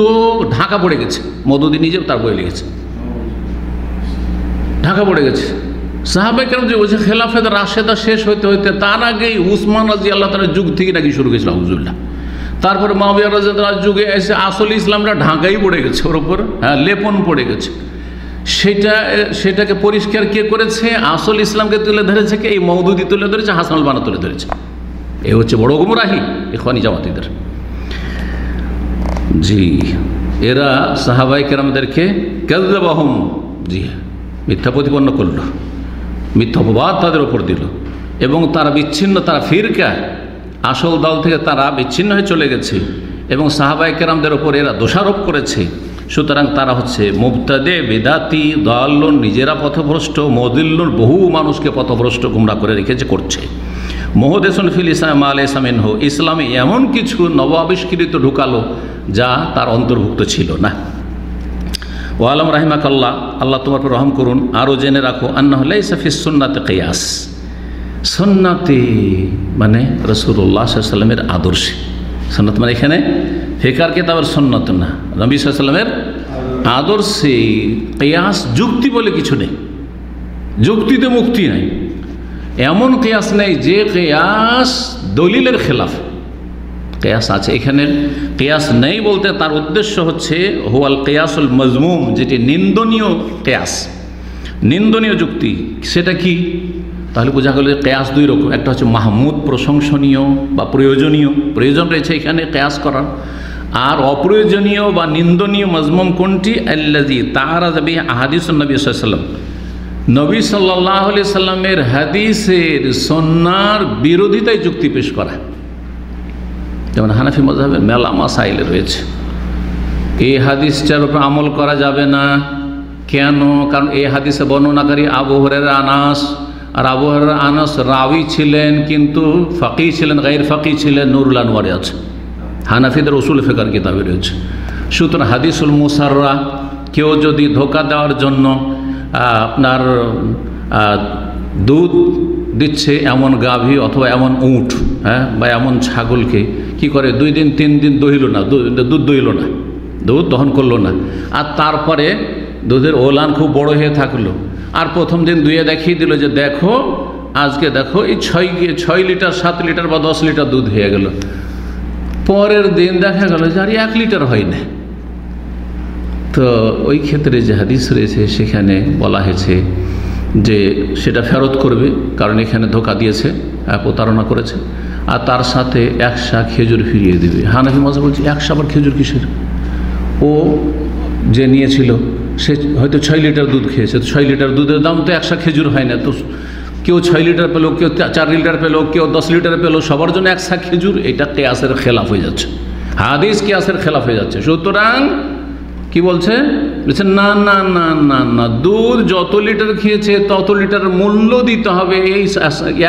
ঢাকা পড়ে গেছে। মদুদি নিজেও তার বই লেগেছে ঢাকা পড়ে গেছে। সাহাবে কেন যে বলছে খেলাফেদ রাশেদা শেষ হইতে হইতে তার আগেই উসমান রাজি আল্লাহ তালার যুগ থেকে নাকি শুরু করেছিল হুজুল্লাহ তারপরে মাবিয়া রাজার যুগে এসে আসল ইসলামটা ঢাকাই পড়ে গেছে, ওর ওপর হ্যাঁ লেপন পড়ে গেছে। সেটা, সেটাকে পরিষ্কার কে করেছে? আসল ইসলামকে তুলে ধরেছে কে? এই মৌদুদি তুলে ধরেছে হাসান বানা তুলে ধরেছে। এ হচ্ছে বড় গুমরাহি এখনই জামাতিদের। জি, এরা সাহাবাই কেরামদেরকে কেদাবাহম জি, মিথ্যা প্রতিপন্ন করল। মিথ্যা অপবাদ তাদের ওপর দিল। এবং তারা বিচ্ছিন্ন, তারা ফিরকা। আসল দল থেকে তারা বিচ্ছিন্ন হয়ে চলে গেছে। এবং সাহাবাই কেরামদের ওপর এরা দোষারোপ করেছে। সুতরাং তারা হচ্ছে মুবতাদে, বেদাতি দয়াল্লন নিজেরা পথভ্রষ্ট, মদিল্লন, বহু মানুষকে পথভ্রষ্ট গুমরা করে রেখেছে, করছে। মহদেশন ফিল ইসলাম আল ইসলামিন হো ইসলামে এমন কিছু নব আবিষ্কৃত ঢুকালো যা তার অন্তর্ভুক্ত ছিল না। ও আলম রাহিমাকাল্লাহ, আল্লাহ তোমার পর রহম করুন, আরও জেনে রাখো আন্না হলে ইসাফিস সুন্নাতে কেয়াস। সন্নাতে মানে রসুল্লাহ সাল্লামের আদর্শে। সন্ন্যত মানে এখানে ফেকার কেতাবের সন্ন্যত না। নবী সাল্লামের আদর্শে কেয়াস যুক্তি বলে কিছু নেই। যুক্তিতে মুক্তি নাই। এমন কেয়াস নেই যে কেয়াস দলিলের খেলাফ। কেয়াস আছে এখানে। কেয়াস নেই বলতে তার উদ্দেশ্য হচ্ছে হোয়াল কেয়াসুল মজমুম, যেটি নিন্দনীয় কেয়াস। নিন্দনীয় যুক্তি। সেটা কি? তাহলে বোঝা গেল যে কেয়াস দুই রকম। একটা হচ্ছে মাহমুদ প্রশংসনীয় বা প্রয়োজনীয়। প্রয়োজন রয়েছে এখানে কেয়াস করার। আর অপ্রয়োজনীয় বা নিন্দনীয় মজমুম কোনটি? আল্লাজি তাহারা যাবি আহাদিস নবী সাল্লাম নবী সাল্লাহ আলি সাল্লামের হাদিসের সন্ন্যার বিরোধিতায় যুক্তি পেশ করা। যেমন হানাফি মজাহের মেলা মাসাইলে রয়েছে। এই হাদিসটার উপর আমল করা যাবে না। কেন? কারণ এই হাদিসে বর্ণনাকারী আবহরের আনাস, আর আবহরের আনাস রাবি ছিলেন, কিন্তু ফাঁকি ছিলেন গাইর ফাঁকি ছিলেন, নুরুল আনোয়ারে আছে। হানাফিদের রসুল ফেকার কিতাবে রয়েছে। সুতরাং হাদিসুল মুসাররা কেউ যদি ধোকা দেওয়ার জন্য আপনার দুধ দিচ্ছে এমন গাভী অথবা এমন উঁট হ্যাঁ বা এমন ছাগলকে, কি করে? দুই দিন, তিন দিন দহিল না দুধ দহিল না। দুধ দহন করল না। আর তারপরে দুধের ওলান খুব বড় হয়ে থাকল। আর প্রথম দিন দুয়ে দেখিয়ে দিল যে দেখো, আজকে দেখো এই ছয় ছয় লিটার, সাত লিটার বা দশ লিটার দুধ হয়ে গেল। পরের দিন দেখা গেল যে আর এক লিটার হয় না। তো ওই ক্ষেত্রে যে হাদিস রয়েছে, সেখানে বলা হয়েছে যে সেটা ফেরত করবে, কারণ এখানে ধোকা দিয়েছে, প্রতারণা করেছে, আর তার সাথে একশা খেজুর ফিরিয়ে দেবে। হানাফি মজা বলছে একশা আবার খেজুর কিসের? ও যে নিয়েছিল, সে হয়তো ছয় লিটার দুধ খেয়েছে, ছয় লিটার দুধের দাম তো একশা খেজুর হয় না, তো কেউ ছয় লিটার পেল, কেউ চার লিটার পেল, কেউ দশ লিটার পেল, সবার জন্য একশা খেজুর, এটা কেয়াসের খেলাফ হয়ে যাচ্ছে। হাদিস কেয়াসের খেলাফ হয়ে যাচ্ছে। সুতরাং কি বলছে? বলছে, না না না না না, দুধ যত লিটার খেয়েছে, তত লিটার মূল্য দিতে হবে, এই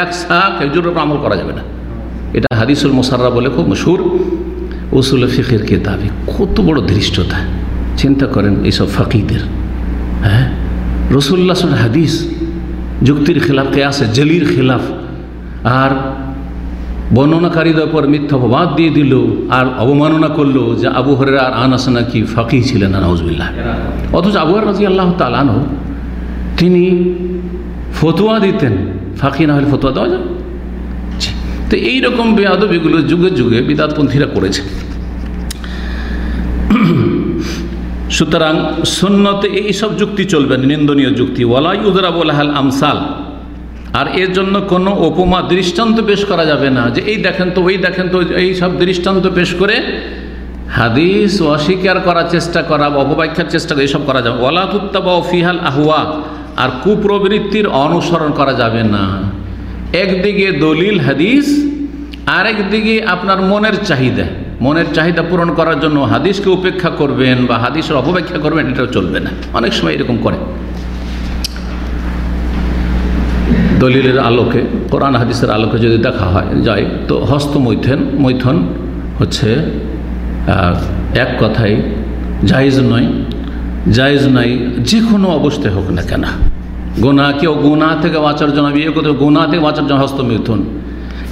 এক শাক খেজুরের আমল করা যাবে না। এটা হাদিসুল মোসাররা বলে খুব মশুর। উসুল ফিখের কেতাবে কত বড় ধৃষ্টতা। চিন্তা করেন এইসব ফাঁকিদের। হ্যাঁ? রসুল্লাহ হাদিস যুক্তির খেলাফ, কেয়াসে জেলির খেলাফ। আর বর্ণনাকারীদের উপর মিথ্যাপবাদ দিয়ে দিল, আর অবমাননা করল যে আবু হরের আর আনাস নাকি ফাঁকি ছিলেন, নাউজবিল্লাহ। অথচ আবু হর রাজি আল্লাহ তালানো তিনি ফতুয়া দিতেন ফাঁকি না হলে ফতুয়া দেওয়া যায় তো এইরকম বেয়াদবিগুলো যুগে যুগে বিদাতপন্থীরা করেছে। সুতরাং সুন্নতে এইসব যুক্তি চলবে নিন্দনীয় যুক্তি। ওয়ালাই উদরাবুল হাল আমসাল। আর এর জন্য কোনো উপমা, দৃষ্টান্ত পেশ করা যাবে না যে এই দেখেন তো, ওই দেখেন তো, এই সব দৃষ্টান্ত পেশ করে হাদিস অস্বীকার করার চেষ্টা করা বা অপব্যাখ্যার চেষ্টা করা এসব করা যাবে ওলাতুত্তা বা ফিহাল আহুয়া আর কুপ্রবৃত্তির অনুসরণ করা যাবে না। একদিকে দলিল হাদিস, আরেকদিকে আপনার মনের চাহিদা। মনের চাহিদা পূরণ করার জন্য হাদিসকে উপেক্ষা করবেন বা হাদিসের অপব্যাখ্যা করবেন, এটাও চলবে না। অনেক সময় এরকম করে। দলিলের আলোকে, কোরআন হাদিসের আলোকে যদি দেখা হয় যায় তো হস্ত মৈথন মৈথন হচ্ছে এক কথাই জায়জ নয় জায়জ নয় যে কোনো অবস্থায় হোক না কেন। গোনা কেউ গোনা থেকে বাঁচার জন্য বিয়ে করতে গোনা থেকে বাঁচার জন্য হস্তমিথুন।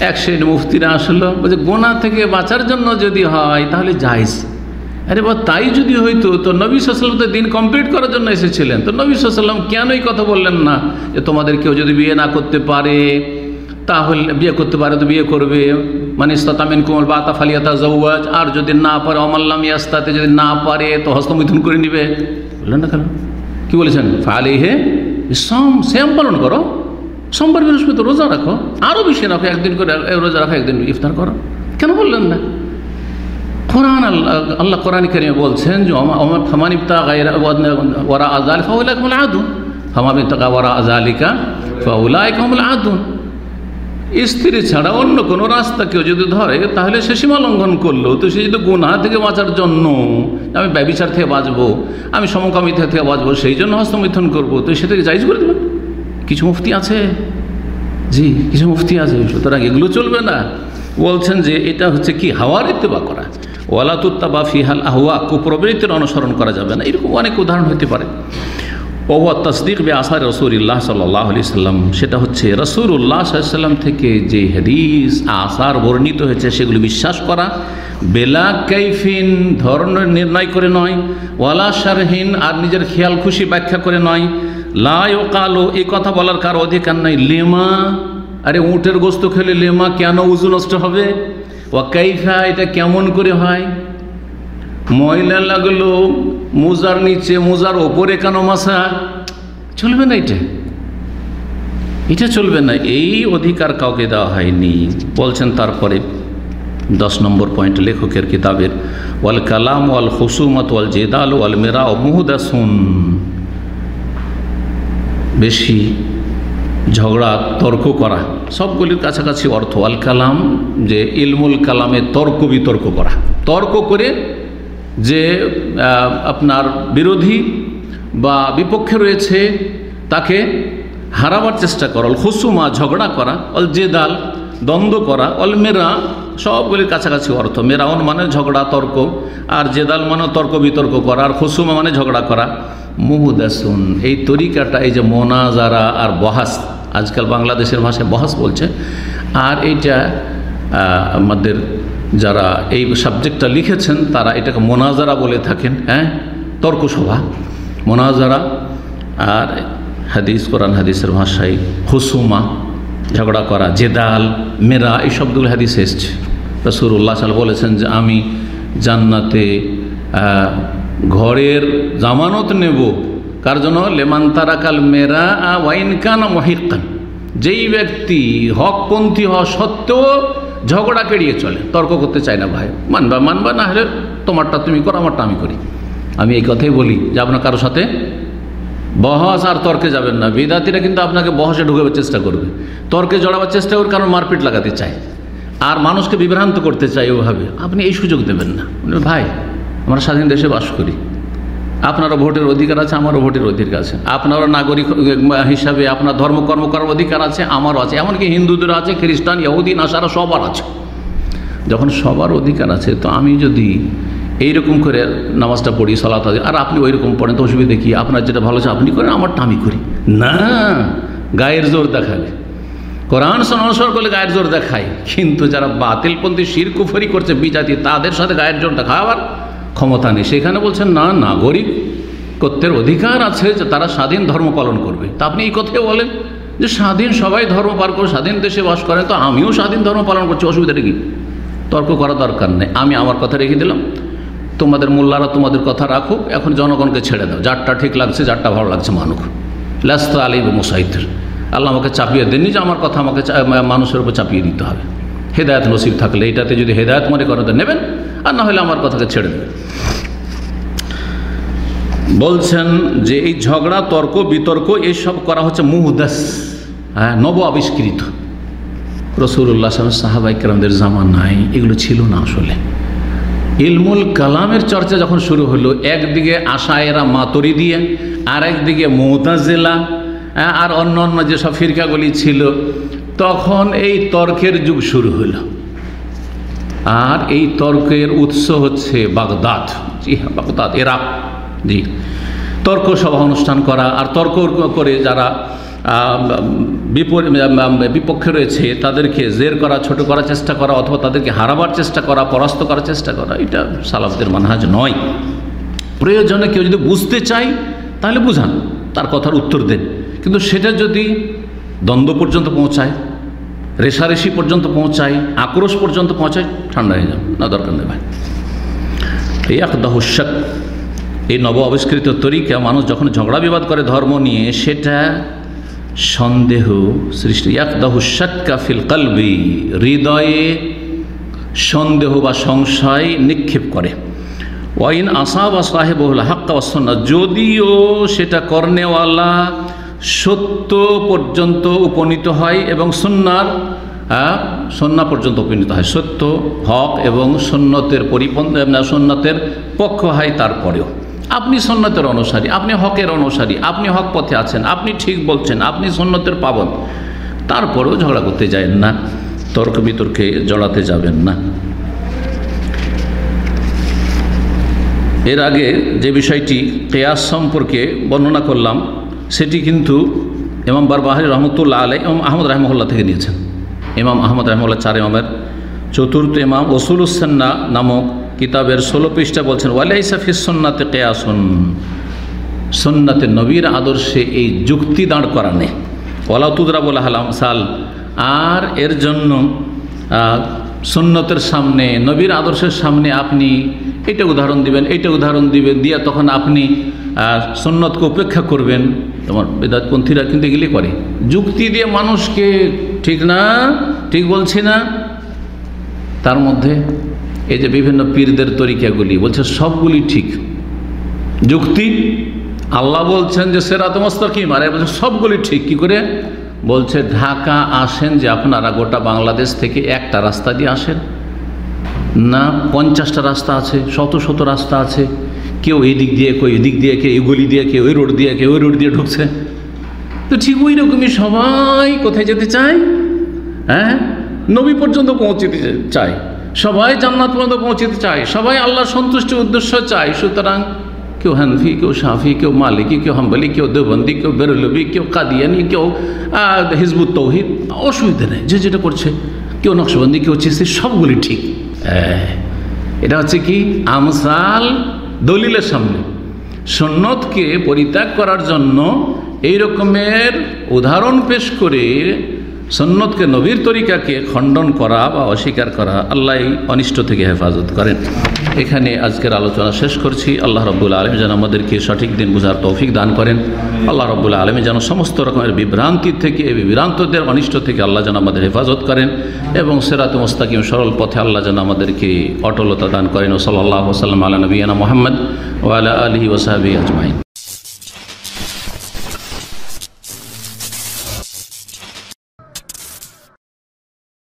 এক শ্রেণি মুফতিরা আসলো, বলছে, গোনা থেকে বাঁচার জন্য যদি হয়, তাহলে জায়জ। আরে বা তাই যদি হইতো, তো নবী সাল্লাম তো দিন কমপ্লিট করার জন্য এসেছিলেন। তো নবী সাল্লাম কেন এই কথা বললেন না? যে তোমাদের কেউ যদি বিয়ে না করতে পারে, তাহলে বিয়ে করতে পারে, তো বিয়ে করবে। মানে ইস্তামিন কুমল বা তাফালিয়াতা জৌয়াজ আর যদি না পারে অমাল্লাম ইয়াস্তাতে, যদি না পারে, তো হস্তমিথুন করে নিবে। বললেন না কেন? কী বলেছেন? ফালে হে সম শ্যাম পালন করো। সোমবার বৃহস্পতি রোজা রাখো আরও বেশি রাখো, একদিন করে রোজা রাখো, একদিন ইফতার করো। কেন বললেন না? কোরআন আল্লাহ আল্লাহ কোরআন করিমে বলছেন যে আমার ফামান ইফতা ওরা আজাল ফাউলা কমল আদুন ফামাম ইফতা ওরা আজালিকা ফাউলাই কমল আদুন স্ত্রী ছাড়া অন্য কোনো রাস্তা কেউ যদি ধরে, তাহলে সে সীমা লঙ্ঘন করল। তো সে যদি গুণা থেকে বাঁচার জন্য, আমি ব্যবচার থেকে বাঁচবো, আমি সমকামিতা থেকে বাঁচবো, সেই জন্য হস্তমিথন করব। তো সেটাকে জাইজ করে দেবেন কিছু মুফতি আছে? জি, কিছু মুফতি আছে। সুতরাং এগুলো চলবে না। বলছেন যে এটা হচ্ছে কি? হাওয়ার ইত্তেবা করা। ওয়ালাতুত্তা বা ফিহাল আহুয়া কুপ্রবৃত্তির অনুসরণ করা যাবে না। এরকম অনেক উদাহরণ হতে পারে। ওয়া তসদিক বে আসার রসুল্লাহ সাল্লাহ আলি সাল্লাম, সেটা হচ্ছে রসুল্লাহ সাল্লাম থেকে যে হাদিস, আসার বর্ণিত হয়েছে, সেগুলো বিশ্বাস করা। বেলা কৈফিন ধরনের নির্ণয় করে নয়। ওয়ালা সারহীন আর নিজের খেয়াল খুশি ব্যাখ্যা করে নয়। লাই ও কালো এই কথা বলার কারও অধিকার নাই। লেমা, আরে উঁটের গোস্ত খেলে লেমা কেন উজু নষ্ট হবে? ও কাইফা, এটা কেমন করে হয়? ময়লা লাগল, মোজার নিচে, মোজার ওপরে কেন মাসা চলবে না এটা। এটা চলবে না, এই অধিকার কাউকে দেওয়া হয়নি। বলছেন তারপরে দশ নম্বর পয়েন্ট লেখকের কিতাবের, ওয়াল কালাম, ওয়াল হুসুমত ওয়াল জেদাল, ওয়াল মেরা ও মুহুদাসুন। বেশি ঝগড়া, তর্ক করা, সবগুলির কাছাকাছি অর্থ। আল কালাম যে ইলমুল কালামে তর্ক বিতর্ক করা। তর্ক করে যে আপনার বিরোধী বা বিপক্ষে রয়েছে, তাকে হারাবার চেষ্টা করা। খুসুমা ঝগড়া করা অল জেদাল দ্বন্দ্ব করা, অল মেরা সবগুলির কাছাকাছি অর্থ। মেরাউন মানে ঝগড়া, তর্ক, আর জেদাল মানে তর্ক, বিতর্ক করা, আর খুসুমা মানে ঝগড়া করা। মুহুদাসুন, এই তরিকাটা, এই যে মোনাজারা আর বহাস, আজকাল বাংলাদেশের ভাষায় বহাস বলছে, আর এইটা আমাদের যারা এই সাবজেক্টটা লিখেছেন, তারা এটাকে মোনাজারা বলে থাকেন হ্যাঁ? তর্কসভা, মোনাজারা, আর হাদিস, কোরআন, হাদিসের ভাষায় হুসুমা ঝগড়া করা, জেদাল, মেরা, এই শব্দগুলো হাদিস এসছে। রসুল্লাহ সাল বলেছেন যে আমি জান্নাতে ঘরের জামানত নেব। কার জন্য? লেমান তারাকাল মেরা ওয়াইন কান মহিকান যেই ব্যক্তি হকপন্থী হওয়া সত্ত্বেও ঝগড়া কেড়িয়ে চলে, তর্ক করতে চায় না ভাই। মানবা মানবা, না হলে তোমারটা তুমি করো, আমারটা আমি করি। আমি এই কথাই বলি যে আপনার কারোর সাথে বহস আর তর্কে যাবেন না। বিদাতিরা কিন্তু আপনাকে বহসে ঢুকাবার চেষ্টা করবে। তর্কে জড়াবার চেষ্টা করবে কারণ মারপিট লাগাতে চায়। আর মানুষকে বিভ্রান্ত করতে চায় ওভাবে। আপনি এই সুযোগ দেবেন না। ভাই, আমরা স্বাধীন দেশে বাস করি। আপনারও ভোটের অধিকার আছে, আমারও ভোটের অধিকার আছে। আপনারও নাগরিক হিসাবে, আপনার ধর্মকর্ম করার অধিকার আছে, আমারও আছে। এমনকি হিন্দুদের আছে, খ্রিস্টান, ইহুদি, নাসারা সবার আছে। যখন সবার অধিকার আছে, তো আমি যদি এইরকম করে নামাজটা পড়ি সলাত আর আপনি ওই রকম পড়েন তো অসুবিধা কি? আপনার যেটা ভালো আছে আপনি করেন আমারটা আমি করি। না। গায়ের জোর দেখাবে কোরআন অনুসরণ করলে গায়ের জোর দেখায়। কিন্তু যারা বাতিলপন্থী শির কুফরি করছে বিজাতি তাদের সাথে গায়ের জোর দেখাবার ক্ষমতা নেই। সেখানে বলছেন না নাগরিক কর্তের অধিকার আছে যে তারা স্বাধীন ধর্ম পালন করবে। তা আপনি এই কথাই বলেন যে স্বাধীন সবাই ধর্ম পালন করে স্বাধীন দেশে বাস করেন তো আমিও স্বাধীন ধর্ম পালন করছি অসুবিধাটা কি? তর্ক করা দরকার নেই। আমি আমার কথা রেখে দিলাম। তোমাদের মোল্লারা তোমাদের কথা রাখুক, এখন জনগণকে ছেড়ে দাও। যারটা ঠিক লাগছে, যারটা ভালো লাগছে মানুক। ব্যস্ত আলী মুসাইদের আল্লাহ আমাকে চাপিয়ে দেননি যে আমার কথা আমাকে মানুষের উপর চাপিয়ে দিতে হবে। হেদায়ত নসিব থাকলে এটাতে যদি হেদায়ত মনে করেন নেবেন, আর না হলে আমার কথাকে ছেড়ে দেবেন। বলছেন যে এই ঝগড়া, তর্ক, বিতর্ক এইসব করা হচ্ছে মুহদাস হ্যাঁ নব আবিষ্কৃত। রসুল্লাহ সাহাবাইকরামদের জামা নাই এগুলো ছিল না আসলে। ইলমুল কালামের চর্চা যখন শুরু হলো, একদিকে আশায়েরা মাতরি দিয়ে আর একদিকে মোতাজেলা আর অন্য অন্য যেসব ফিরকাগুলি ছিল, তখন এই তর্কের যুগ শুরু হলো। আর এই তর্কের উৎস হচ্ছে বাগদাদ। জি হ্যাঁ বাগদাদ এরা জি। তর্ক সভা অনুষ্ঠান করা, আর তর্ক করে যারা বিপক্ষে রয়েছে, তাদেরকে জের করা, ছোট করার চেষ্টা করা, অথবা তাদেরকে হারাবার চেষ্টা করা, পরাস্ত করার চেষ্টা করা, এটা সালাফদের মানহাজ নয়। প্রয়োজনে কেউ যদি বুঝতে চাই তাহলে বুঝান, তার কথার উত্তর দেন। কিন্তু সেটা যদি দ্বন্দ্ব পর্যন্ত পৌঁছায়, রেশারেশি পর্যন্ত পৌঁছায়, আক্রোশ পর্যন্ত পৌঁছায়, ঠান্ডা হয়ে যান না, দরকার নেই ভাই। এই একদাহুসাক এই নব আবিষ্কৃত তরিকা, মানুষ যখন ঝগড়া বিবাদ করে ধর্ম নিয়ে, সেটা সন্দেহ সৃষ্টি। একদাহুসাক্কা ফিল কালবি, হৃদয়ে সন্দেহ বা সংশয় নিক্ষেপ করে। ওয়াইন আসা বা সাহেবুল হাক্কা ওয়াসন্না যদিও সেটা কর্নেওয়ালা সত্য পর্যন্ত উপনীত হয় এবং সন্ন্যার সন্না পর্যন্ত উপনীত হয়। সত্য, হক এবং সন্ন্যতের পরিপন্থ সন্ন্যতের পক্ষ হয় তারপরেও। আপনি সন্ন্যতের অনুসারী, আপনি হকের অনুসারী, আপনি হক পথে আছেন, আপনি ঠিক বলছেন, আপনি সন্ন্যতের পাবন। তারপরেও ঝগড়া করতে যায় না, তর্ক বিতর্কে জড়াতে যাবেন না। এর আগে যে বিষয়টি কেয়াস সম্পর্কে বর্ণনা করলাম, সেটি কিন্তু ইমাম বারবাহারি রহমতুল্লাহ আলাই ইমাম আহমদ রহমল্লা থেকে নিয়েছেন। ইমাম আহমদ রহমল্লা চার ইমামের, চতুর্থ ইমাম ওসুল উসান্না নামক কিতাবের ষোলো পৃষ্ঠা বলছেন ওয়ালাই সাফি সন্নাতে কেয়াসন। সন্নাতে নবীর আদর্শে এই যুক্তি দাঁড় করা নেই ওয়ালাতুদরা বলা হালাম সাল আর এর জন্য সন্ন্যতের সামনে, নবীর আদর্শের সামনে আপনি এটা উদাহরণ দিবেন, এটা উদাহরণ দিবেন, দিয়ে তখন আপনি সন্ন্যতকে উপেক্ষা করবেন। তোমার বেদাতপন্থীরা কিন্তু এগুলি করে। যুক্তি দিয়ে মানুষকে ঠিক না, ঠিক বলছি না, তার মধ্যে এই যে বিভিন্ন পীরদের তরিকাগুলি, বলছে সবগুলি ঠিক। যুক্তি, আল্লাহ বলছেন যে সেরা কি মারে বলছে সবগুলি ঠিক। কি করে? বলছে, ঢাকা আসেন যে আপনারা গোটা বাংলাদেশ থেকে একটা রাস্তা দিয়ে আসেন। না, পঞ্চাশটা রাস্তা আছে, শত শত রাস্তা আছে। কেউ এই দিক দিয়ে, কেউ এদিক দিয়ে, কেউ এগুলি দিয়ে, কেউ ওই রোড দিয়ে, কেউ ওই রোড দিয়ে ঢুকছে। তো ঠিক ওই রকমই সবাই কোথায় যেতে চায়? হ্যাঁ? নবী পর্যন্ত পৌঁছতে চায়। সবাই জান্নাত পর্যন্ত পৌঁছতে চায়, সবাই আল্লাহ সন্তুষ্টির উদ্দেশ্য চায়, সুতরাং কেউ হানফি, কেউ সাফি কেউ মালিকি, কেউ হাম্বলি, কেউ দেবন্দি কেউ বেরলবি, কেউ কাদিয়ানি, কেউ হিজবুত তৌহিদ, অসুবিধা নেই, যে যেটা করছে, কেউ নকশবন্দি, কেউ চিস্তি, সবগুলি ঠিক। এটা হচ্ছে কি? আমসাল দলিলের সামনে। সন্ন্যতকে পরিত্যাগ করার জন্য এই রকমের উদাহরণ পেশ করে সন্ন্যতকে নবীর তরিকাকে খণ্ডন করা বা অস্বীকার করা আল্লাহ অনিষ্ট থেকে হেফাজত করেন। এখানে আজকের আলোচনা শেষ করছি। আল্লাহ রব্বুল আলম যেন আমাদেরকে সঠিক দিন বোঝার তৌফিক দান করেন। আল্লাহ রব্বুল আলমী যেন সমস্ত রকমের বিভ্রান্তি থেকে, এই বিভ্রান্তদের অনিষ্ট থেকে আল্লাহ যেন আমাদের হেফাজত করেন এবং সেরাত মোস্তাকিম সরল পথে আল্লাহ যেন আমাদেরকে অটলতা দান করেন। ও সাল্লাহ সাল্লাম আল্লাহ নবীনা মোহাম্মদ ওয়ালা আলহি ওসাহাবি আজমাইন।